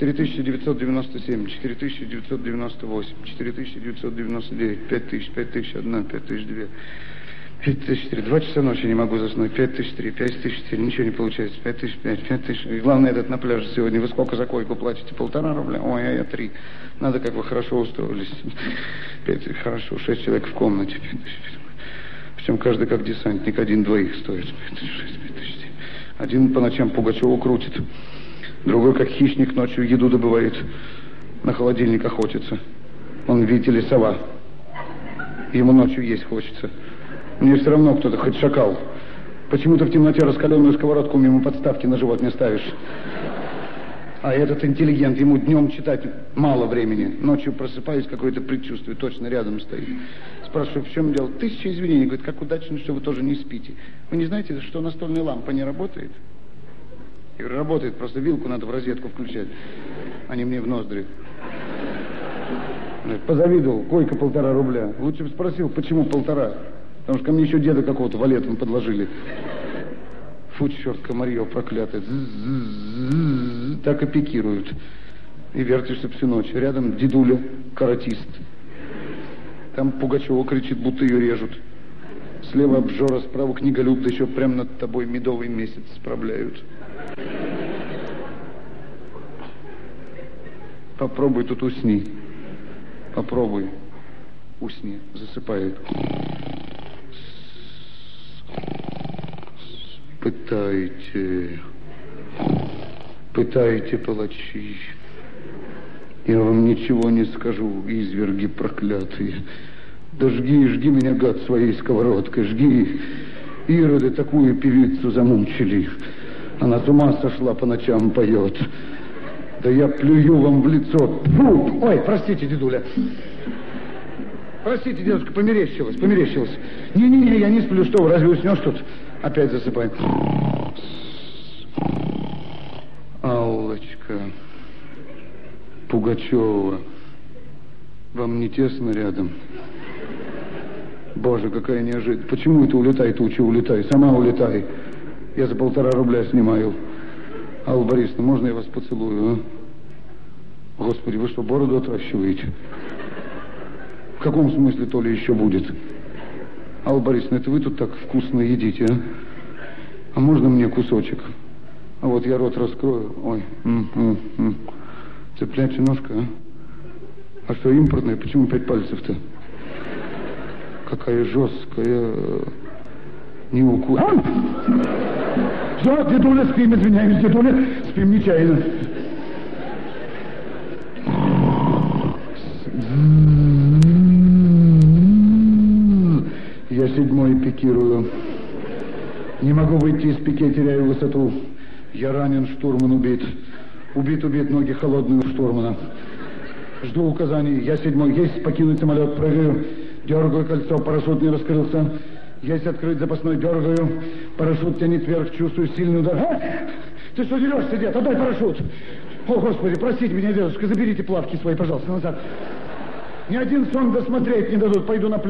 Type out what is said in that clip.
4997, 4998, 4999, 5000, 5001, 5002, 5003. Два часа ночи не могу заснуть, 5003, 5004, ничего не получается, 5005, 5000. И главное, этот на пляже сегодня. Вы сколько за койку платите? Полтора рубля? Ой, а я три. Надо, как вы хорошо устроились. Пять, хорошо, шесть человек в комнате. Причем каждый как десантник, один двоих стоит. 5006, 5007. Один по ночам Пугачеву крутит. Другой, как хищник, ночью еду добывает. На холодильник охотится. Он, видите ли, сова. Ему ночью есть хочется. Мне все равно кто-то, хоть шакал. Почему-то в темноте раскаленную сковородку мимо подставки на живот не ставишь. А этот интеллигент, ему днем читать мало времени. Ночью просыпаюсь, какое-то предчувствие, точно рядом стоит. Спрашиваю, в чем дело? Тысяча извинений. Говорит, как удачно, что вы тоже не спите. Вы не знаете, что настольная лампа не работает? Работает, просто вилку надо в розетку включать. Они мне в ноздри. Позавидовал, койка полтора рубля. Лучше бы спросил, почему полтора? Потому что ко мне еще деда какого-то валетом подложили. Фу, черт, комарье проклятое. Так и пикируют. И вертишься всю ночь. Рядом дедуля, каратист. Там Пугачева кричит, будто ее режут. Слева обжора, справа книголюб, да еще прямо над тобой медовый месяц справляют. Попробуй тут усни. Попробуй. Усни. Засыпает. Пытайте. Пытайте, палачи. Я вам ничего не скажу, изверги проклятые. Да жги, жги меня, гад, своей сковородкой, жги. Ироды такую певицу замучили. Она с ума сошла, по ночам поет. Да я плюю вам в лицо. Фу! Ой, простите, дедуля. Простите, дедушка, померещилась, померещилась. Не-не-не, я не сплю, что вы, разве уснешь тут? Опять засыпаем. Аллочка, Пугачева, вам не тесно рядом? Боже, какая неожиданность. Почему это улетай, туча, улетай? Сама улетай. Я за полтора рубля снимаю. Алла Борисовна, можно я вас поцелую, а? Господи, вы что, бороду отращиваете? В каком смысле то ли еще будет? Алла Борисовна, это вы тут так вкусно едите, а? А можно мне кусочек? А вот я рот раскрою. Ой, м -м -м. цыплячья ножка, а? А что импортная? Почему пять пальцев-то? Какая жесткая... Не укус. Все, дедуля, спим, извиняюсь, дедуля, спим нечаянно. Я седьмой пикирую. Не могу выйти из пике, теряю высоту. Я ранен, штурман убит. Убит, убит, ноги холодные у штурмана. Жду указаний. Я седьмой. Есть покинуть самолет, прыгаю. Дергаю кольцо, парашют не раскрылся. Есть открыть запасной, дергаю. Парашют тянет вверх, чувствую сильный удар. А? Ты что дерешься, дед? Отдай парашют. О, Господи, простите меня, дедушка, заберите плавки свои, пожалуйста, назад. Ни один сон досмотреть не дадут, пойду на пляж.